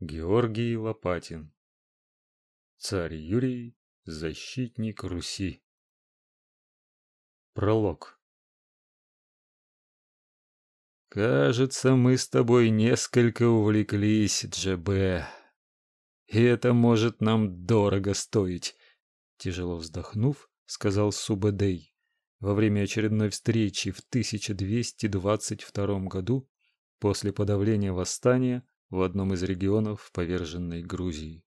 Георгий Лопатин. Царь Юрий, защитник Руси. Пролог. Кажется, мы с тобой несколько увлеклись, ДЖБ. И это может нам дорого стоить, тяжело вздохнув, сказал Субэдэй во время очередной встречи в 1222 году после подавления восстания в одном из регионов поверженной Грузии.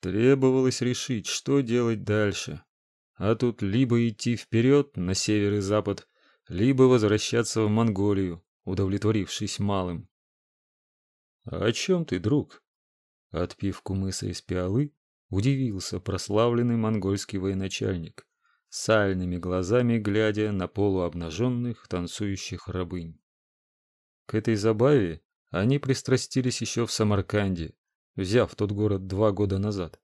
Требовалось решить, что делать дальше. А тут либо идти вперед на север и запад, либо возвращаться в Монголию, удовлетворившись малым. «А о чем ты, друг?» Отпив кумыса из пиалы, удивился прославленный монгольский военачальник, сальными глазами глядя на полуобнаженных танцующих рабынь. К этой забаве они пристрастились еще в Самарканде, взяв тот город два года назад.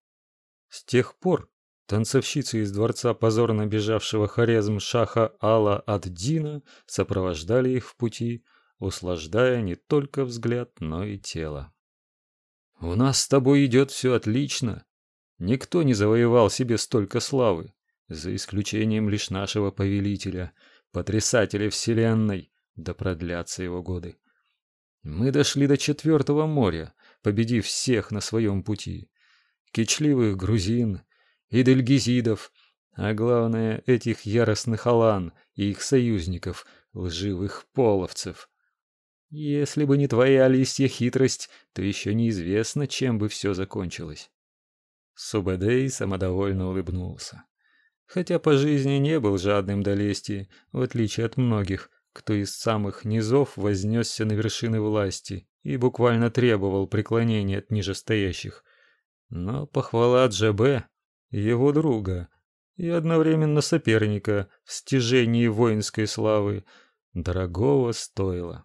С тех пор танцовщицы из дворца позорно бежавшего Хорезм шаха Алла ад-Дина сопровождали их в пути, услаждая не только взгляд, но и тело. У нас с тобой идет все отлично. Никто не завоевал себе столько славы, за исключением лишь нашего повелителя, потрясателя вселенной, да продлятся его годы. Мы дошли до четвертого моря, победив всех на своем пути. Кичливых грузин и дельгизидов, а главное, этих яростных алан и их союзников, лживых половцев. Если бы не твоя лисья хитрость, то еще неизвестно, чем бы все закончилось. Субадей самодовольно улыбнулся. Хотя по жизни не был жадным до лести, в отличие от многих, кто из самых низов вознесся на вершины власти и буквально требовал преклонения от нижестоящих. Но похвала Джабе, его друга и одновременно соперника в стяжении воинской славы, дорогого стоила.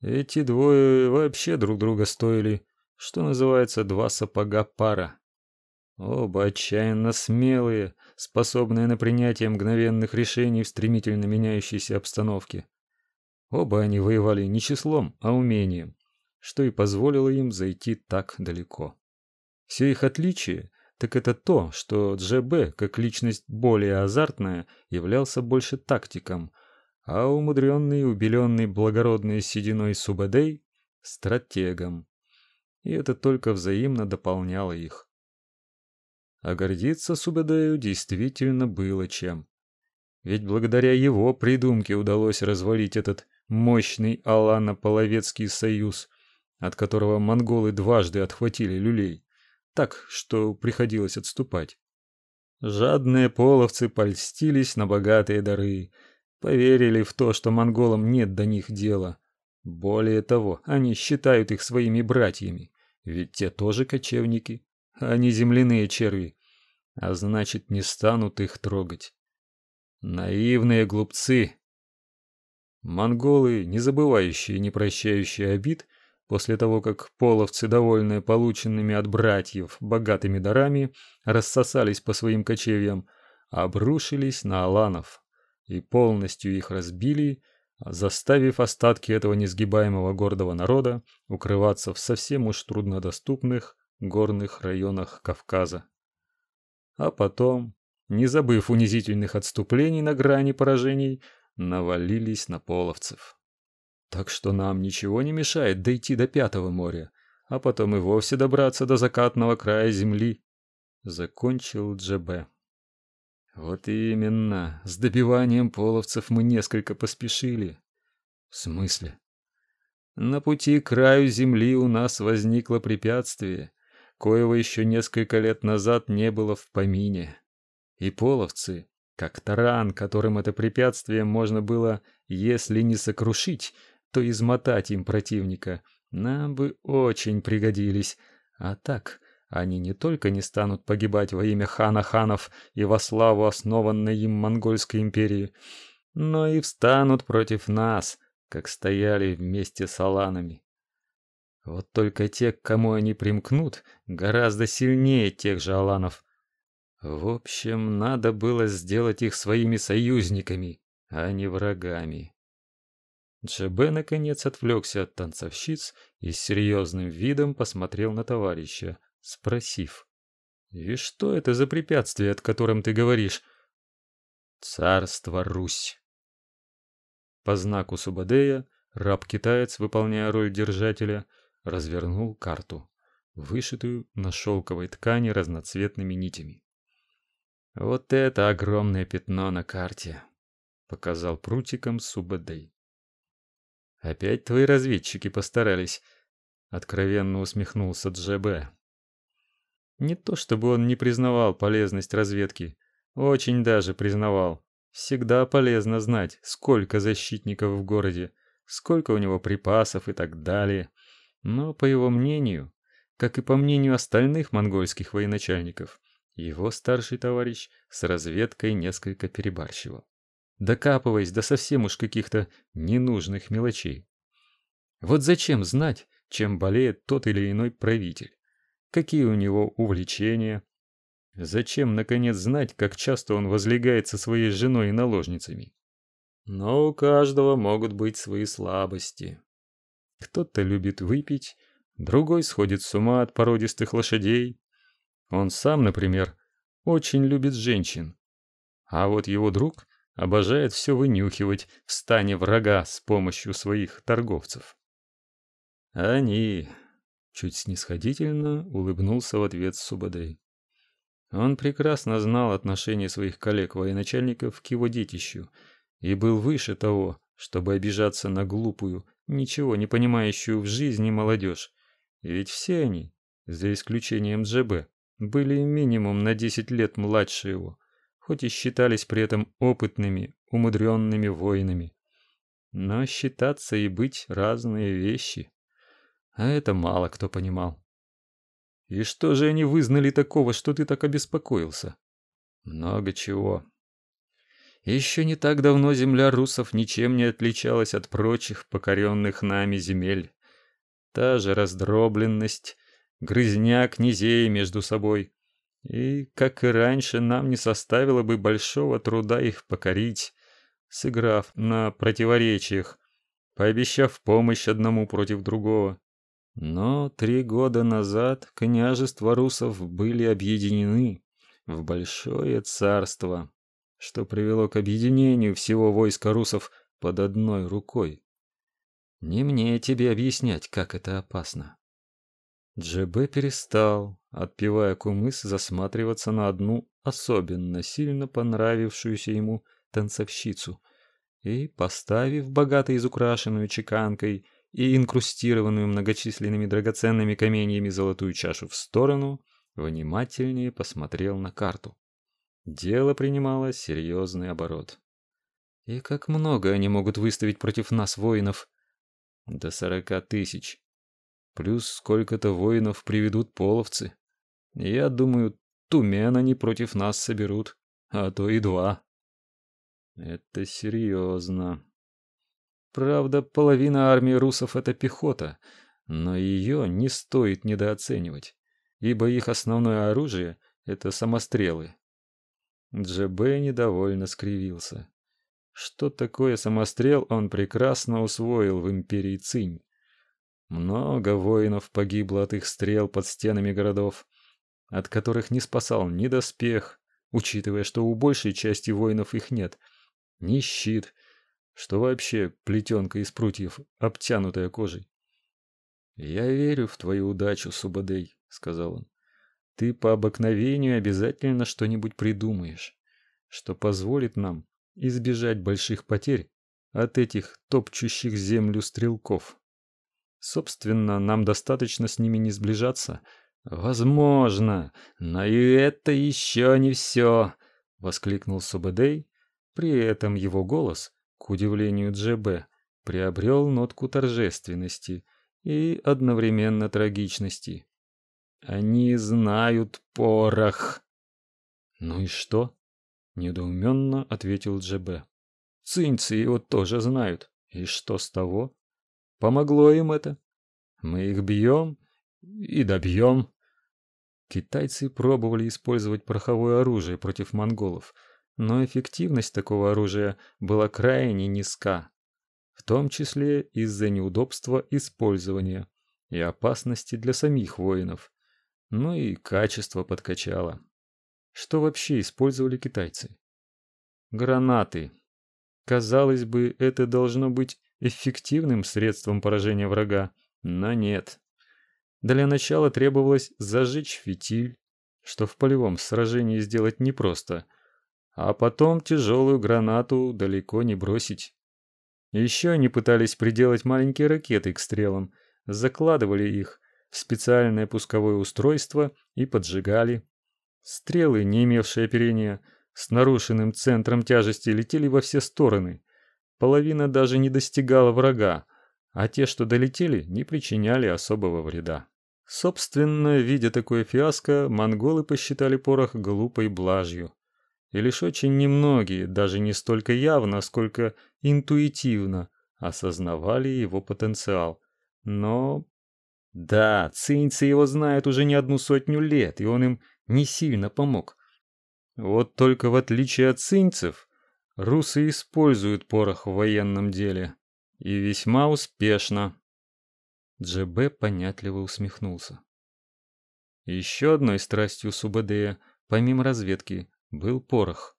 Эти двое вообще друг друга стоили, что называется, два сапога пара. Оба отчаянно смелые, способные на принятие мгновенных решений в стремительно меняющейся обстановке. Оба они воевали не числом, а умением, что и позволило им зайти так далеко. Все их отличие так это то, что ДЖБ, как личность более азартная, являлся больше тактиком, а умудренный и убеленный благородной сединой Субадей — стратегом. И это только взаимно дополняло их. А гордиться Субедею действительно было чем. Ведь благодаря его придумке удалось развалить этот мощный Алано-Половецкий союз, от которого монголы дважды отхватили люлей, так, что приходилось отступать. Жадные половцы польстились на богатые дары, поверили в то, что монголам нет до них дела. Более того, они считают их своими братьями, ведь те тоже кочевники. Они земляные черви, а значит, не станут их трогать. Наивные глупцы. Монголы, не забывающие и не прощающие обид, после того, как половцы, довольные полученными от братьев богатыми дарами, рассосались по своим кочевьям, обрушились на аланов и полностью их разбили, заставив остатки этого несгибаемого гордого народа укрываться в совсем уж труднодоступных горных районах Кавказа. А потом, не забыв унизительных отступлений на грани поражений, навалились на половцев. Так что нам ничего не мешает дойти до Пятого моря, а потом и вовсе добраться до закатного края земли, закончил Джебе. Вот именно, с добиванием половцев мы несколько поспешили. В смысле? На пути к краю земли у нас возникло препятствие, коего еще несколько лет назад не было в помине. И половцы, как таран, которым это препятствие можно было, если не сокрушить, то измотать им противника, нам бы очень пригодились. А так, они не только не станут погибать во имя хана ханов и во славу основанной им монгольской империи, но и встанут против нас, как стояли вместе с аланами. Вот только те, к кому они примкнут, гораздо сильнее тех же аланов. В общем, надо было сделать их своими союзниками, а не врагами. Джебе наконец отвлекся от танцовщиц и с серьезным видом посмотрел на товарища, спросив: "И что это за препятствие, от котором ты говоришь?" "Царство Русь". По знаку Субадея раб-китаец, выполняя роль держателя, развернул карту, вышитую на шелковой ткани разноцветными нитями. Вот это огромное пятно на карте, показал прутиком Субадей. Опять твои разведчики постарались, откровенно усмехнулся Джебе. Не то чтобы он не признавал полезность разведки, очень даже признавал. Всегда полезно знать, сколько защитников в городе, сколько у него припасов и так далее. Но по его мнению, как и по мнению остальных монгольских военачальников, его старший товарищ с разведкой несколько перебарщивал, докапываясь до совсем уж каких-то ненужных мелочей. Вот зачем знать, чем болеет тот или иной правитель? Какие у него увлечения? Зачем наконец знать, как часто он возлегает со своей женой и наложницами? Но у каждого могут быть свои слабости. Кто-то любит выпить, другой сходит с ума от породистых лошадей, он сам, например, очень любит женщин. А вот его друг обожает все вынюхивать в стане врага с помощью своих торговцев. Они чуть снисходительно улыбнулся в ответ Субадей. Он прекрасно знал отношение своих коллег-военачальников к его детищу и был выше того, чтобы обижаться на глупую, ничего не понимающую в жизни молодежь. Ведь все они, за исключением ДЖБ, были минимум на 10 лет младше его, хоть и считались при этом опытными, умудренными воинами. Но считаться и быть разные вещи. А это мало кто понимал. И что же они вызнали такого, что ты так обеспокоился? Много чего. Еще не так давно земля русов ничем не отличалась от прочих покоренных нами земель. Та же раздробленность, грызня князей между собой. И, как и раньше, нам не составило бы большого труда их покорить, сыграв на противоречиях, пообещав помощь одному против другого. Но три года назад княжества русов были объединены в большое царство, что привело к объединению всего войска русов под одной рукой. Не мне тебе объяснять, как это опасно. ДжБ перестал, отпивая кумыс, засматриваться на одну особенно сильно понравившуюся ему танцовщицу и, поставив богато изукрашенную чеканкой и инкрустированную многочисленными драгоценными каменьями золотую чашу в сторону, внимательнее посмотрел на карту. Дело принимало серьезный оборот. И как много они могут выставить против нас воинов? До сорока тысяч. Плюс сколько-то воинов приведут половцы. Я думаю, тумен они против нас соберут, а то и два. Это серьезно. Правда, половина армии русов это пехота, но ее не стоит недооценивать, ибо их основное оружие это самострелы. Джебе недовольно скривился. Что такое самострел, он прекрасно усвоил в империи Цинь. Много воинов погибло от их стрел под стенами городов, от которых не спасал ни доспех, учитывая, что у большей части воинов их нет, ни щит, что вообще плетенка из прутьев, обтянутая кожей. Я верю в твою удачу, Субадей, сказал он. Ты по обыкновению обязательно что-нибудь придумаешь, что позволит нам избежать больших потерь от этих топчущих землю стрелков. Собственно, нам достаточно с ними не сближаться. Возможно, но и это еще не все, воскликнул Субадей. При этом его голос, к удивлению ДЖБ, приобрел нотку торжественности и одновременно трагичности. Они знают порох. Ну и что? недоуменно ответил ДЖБ. Цинцы его тоже знают. И что с того? Помогло им это. Мы их бьем и добьем. Китайцы пробовали использовать пороховое оружие против монголов, но эффективность такого оружия была крайне низка. в том числе из-за неудобства использования и опасности для самих воинов. Ну и качество подкачало. Что вообще использовали китайцы? Гранаты. Казалось бы, это должно быть эффективным средством поражения врага, но нет. Для начала требовалось зажечь фитиль, что в полевом сражении сделать непросто, а потом тяжелую гранату далеко не бросить. Еще они пытались приделать маленькие ракеты к стрелам, закладывали их специальное пусковое устройство и поджигали. Стрелы, не имевшие оперения, с нарушенным центром тяжести летели во все стороны. Половина даже не достигала врага, а те, что долетели, не причиняли особого вреда. Собственно, видя такое фиаско, монголы посчитали порох глупой блажью. И лишь очень немногие, даже не столько явно, сколько интуитивно, осознавали его потенциал. Но да, цинцы его знают уже не одну сотню лет, и он им не сильно помог. Вот только в отличие от цинцев, русы используют порох в военном деле. И весьма успешно. ДжБ понятливо усмехнулся. Еще одной страстью Субадея, помимо разведки, был порох,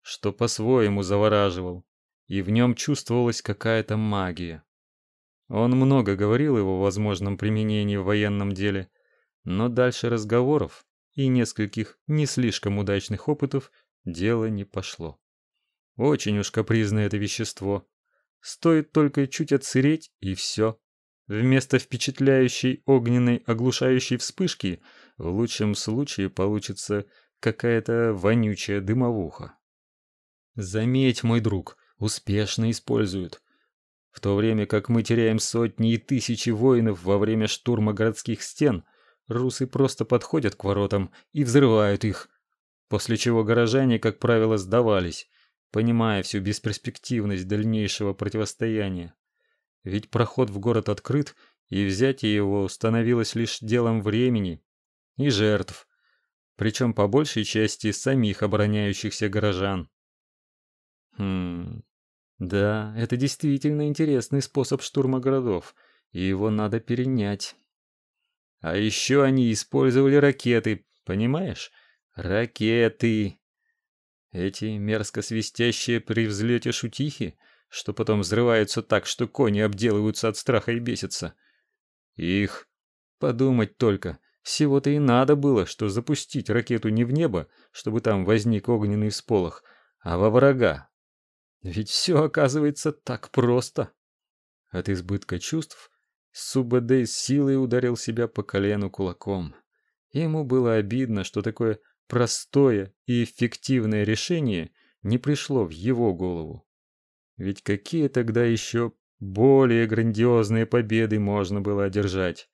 что по-своему завораживал, и в нем чувствовалась какая-то магия. Он много говорил его возможном применении в военном деле, но дальше разговоров и нескольких не слишком удачных опытов дело не пошло. Очень уж капризное это вещество. Стоит только чуть отсыреть и все. Вместо впечатляющей огненной оглушающей вспышки в лучшем случае получится какая-то вонючая дымовуха. Заметь, мой друг, успешно используют. В то время как мы теряем сотни и тысячи воинов во время штурма городских стен, русы просто подходят к воротам и взрывают их, после чего горожане, как правило, сдавались, понимая всю бесперспективность дальнейшего противостояния. Ведь проход в город открыт, и взятие его становилось лишь делом времени и жертв, причем по большей части самих обороняющихся горожан. Хм. Да, это действительно интересный способ штурма городов, и его надо перенять. А еще они использовали ракеты, понимаешь? Ракеты. Эти мерзко свистящие при взлете шутихи, что потом взрываются так, что кони обделываются от страха и бесятся. Их подумать только, всего-то и надо было, что запустить ракету не в небо, чтобы там возник огненный всполох, а во врага. Ведь все оказывается так просто. От избытка чувств Субэдэй силой ударил себя по колену кулаком. Ему было обидно, что такое простое и эффективное решение не пришло в его голову. Ведь какие тогда еще более грандиозные победы можно было одержать?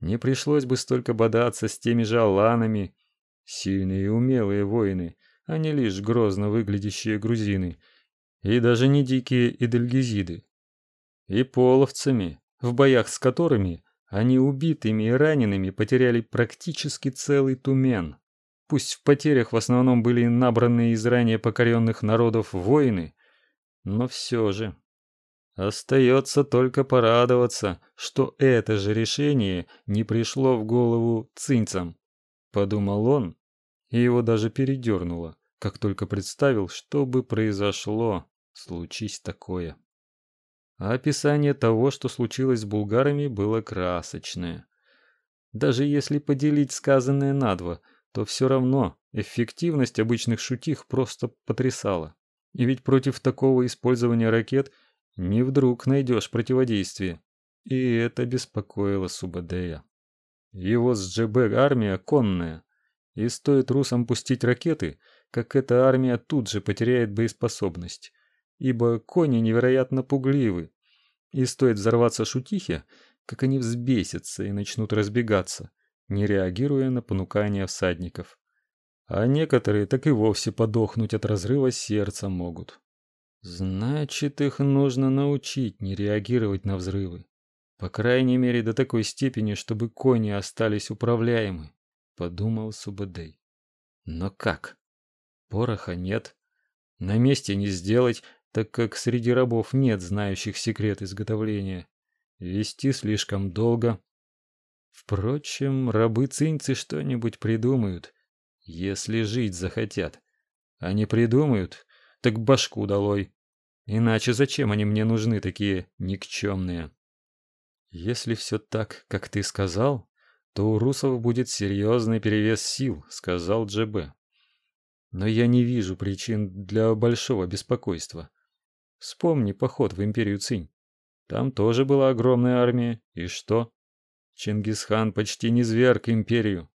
Не пришлось бы столько бодаться с теми же аланами, сильные и умелые воины, а не лишь грозно выглядящие грузины, и даже не дикие идельгизиды, и половцами, в боях с которыми они убитыми и ранеными потеряли практически целый тумен. Пусть в потерях в основном были набранные из ранее покоренных народов воины, но все же. Остается только порадоваться, что это же решение не пришло в голову цинцам, подумал он, и его даже передернуло, как только представил, что бы произошло, случись такое. А описание того, что случилось с булгарами, было красочное. Даже если поделить сказанное на два, то все равно эффективность обычных шутих просто потрясала. И ведь против такого использования ракет не вдруг найдешь противодействие. И это беспокоило Субадея. Его с ДжБ армия конная, и стоит русам пустить ракеты, как эта армия тут же потеряет боеспособность, ибо кони невероятно пугливы, и стоит взорваться шутихе, как они взбесятся и начнут разбегаться, не реагируя на понукания всадников. А некоторые так и вовсе подохнуть от разрыва сердца могут. Значит, их нужно научить не реагировать на взрывы. По крайней мере, до такой степени, чтобы кони остались управляемы, подумал Субадей. Но как? Пороха нет. На месте не сделать, так как среди рабов нет знающих секрет изготовления. Вести слишком долго. Впрочем, рабы-цинцы что-нибудь придумают, если жить захотят. А не придумают, так башку долой. Иначе зачем они мне нужны такие никчемные? Если все так, как ты сказал, то у русов будет серьезный перевес сил, сказал ДЖБ. Но я не вижу причин для большого беспокойства. Вспомни поход в империю Цинь. Там тоже была огромная армия, и что? Чингисхан почти не зверг империю.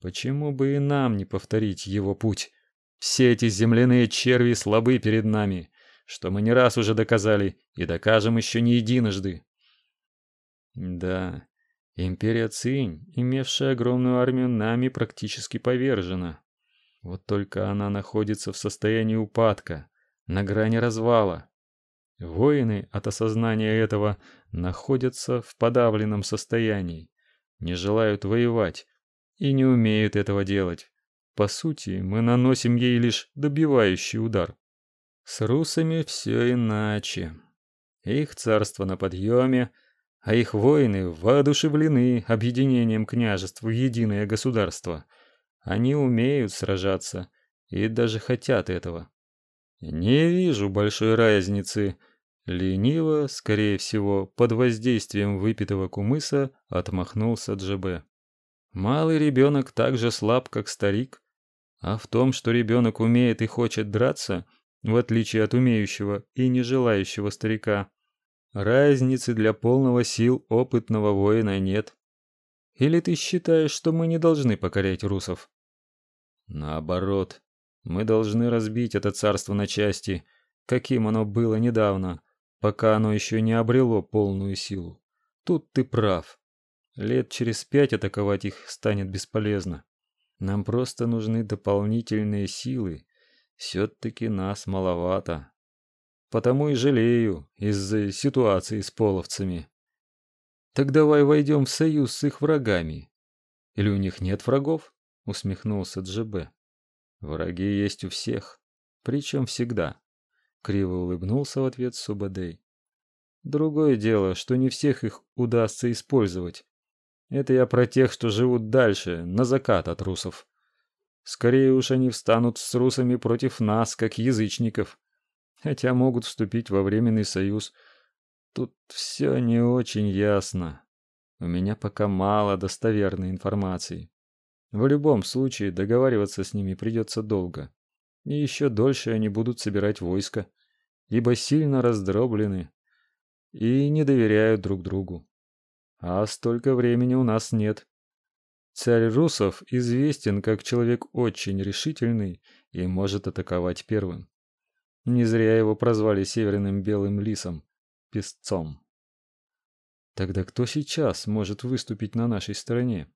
Почему бы и нам не повторить его путь? Все эти земляные черви слабы перед нами, что мы не раз уже доказали и докажем еще не единожды. Да, империя Цинь, имевшая огромную армию, нами практически повержена. Вот только она находится в состоянии упадка, на грани развала. Воины от осознания этого находятся в подавленном состоянии, не желают воевать и не умеют этого делать. По сути, мы наносим ей лишь добивающий удар. С русами все иначе. Их царство на подъеме, а их воины воодушевлены объединением княжеств в единое государство. Они умеют сражаться и даже хотят этого. Не вижу большой разницы. Лениво, скорее всего, под воздействием выпитого кумыса отмахнулся Джебе. Малый ребенок так же слаб, как старик, а в том, что ребенок умеет и хочет драться, в отличие от умеющего и не желающего старика, разницы для полного сил опытного воина нет. Или ты считаешь, что мы не должны покорять русов? Наоборот, мы должны разбить это царство на части, каким оно было недавно, пока оно еще не обрело полную силу. Тут ты прав. Лет через пять атаковать их станет бесполезно. Нам просто нужны дополнительные силы. Все-таки нас маловато. Потому и жалею из-за ситуации с половцами. Так давай войдем в союз с их врагами. Или у них нет врагов? Усмехнулся Джб. Враги есть у всех, причем всегда. Криво улыбнулся в ответ Субадей. Другое дело, что не всех их удастся использовать. Это я про тех, что живут дальше, на закат от русов. Скорее уж они встанут с русами против нас, как язычников. Хотя могут вступить во временный союз. Тут все не очень ясно. У меня пока мало достоверной информации. В любом случае договариваться с ними придется долго. И еще дольше они будут собирать войско, ибо сильно раздроблены и не доверяют друг другу. А столько времени у нас нет. Царь русов известен как человек очень решительный и может атаковать первым. Не зря его прозвали северным белым лисом, песцом. Тогда кто сейчас может выступить на нашей стороне?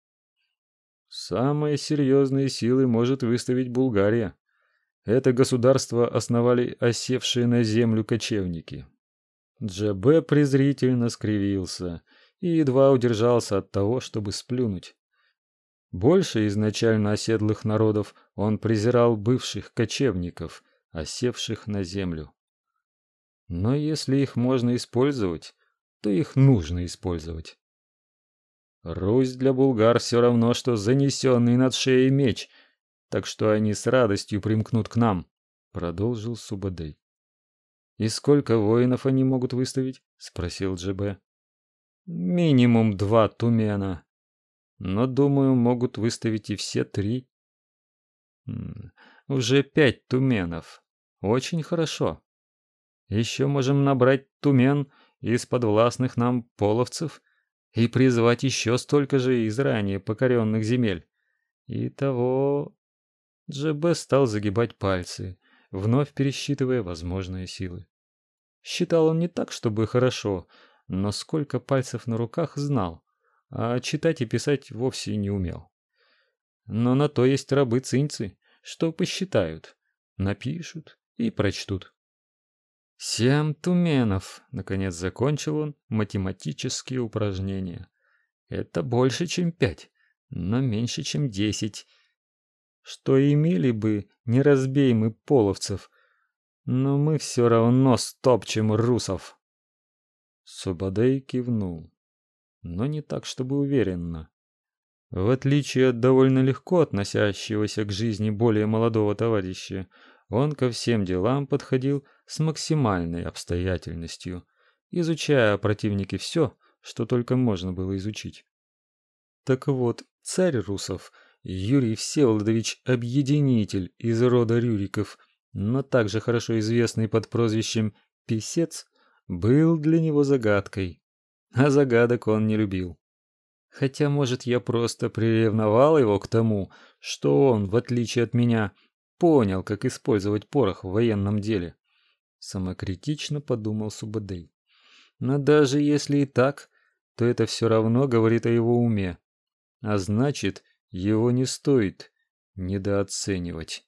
Самые серьезные силы может выставить Булгария. Это государство основали осевшие на землю кочевники. Джабе презрительно скривился и едва удержался от того, чтобы сплюнуть. Больше изначально оседлых народов он презирал бывших кочевников, осевших на землю. Но если их можно использовать, то их нужно использовать. Русь для булгар все равно, что занесенный над шеей меч, так что они с радостью примкнут к нам, продолжил Субадей. И сколько воинов они могут выставить? спросил Джб. Минимум два тумена. Но, думаю, могут выставить и все три. Уже пять туменов. Очень хорошо. Еще можем набрать тумен из подвластных нам половцев и призвать еще столько же из ранее покоренных земель. И того ДжБ стал загибать пальцы, вновь пересчитывая возможные силы. Считал он не так, чтобы хорошо, но сколько пальцев на руках знал, а читать и писать вовсе не умел. Но на то есть рабы-цинцы, что посчитают, напишут и прочтут. Семь туменов, наконец закончил он математические упражнения. Это больше, чем пять, но меньше, чем десять. Что имели бы, не разбей мы половцев. но мы все равно стопчем русов. Субадей кивнул, но не так, чтобы уверенно. В отличие от довольно легко относящегося к жизни более молодого товарища, он ко всем делам подходил с максимальной обстоятельностью, изучая о противнике все, что только можно было изучить. Так вот, царь русов, Юрий Всеволодович Объединитель из рода Рюриков, но также хорошо известный под прозвищем Писец, был для него загадкой. А загадок он не любил. Хотя, может, я просто приревновал его к тому, что он, в отличие от меня, понял, как использовать порох в военном деле. Самокритично подумал Субадей. Но даже если и так, то это все равно говорит о его уме. А значит, его не стоит недооценивать.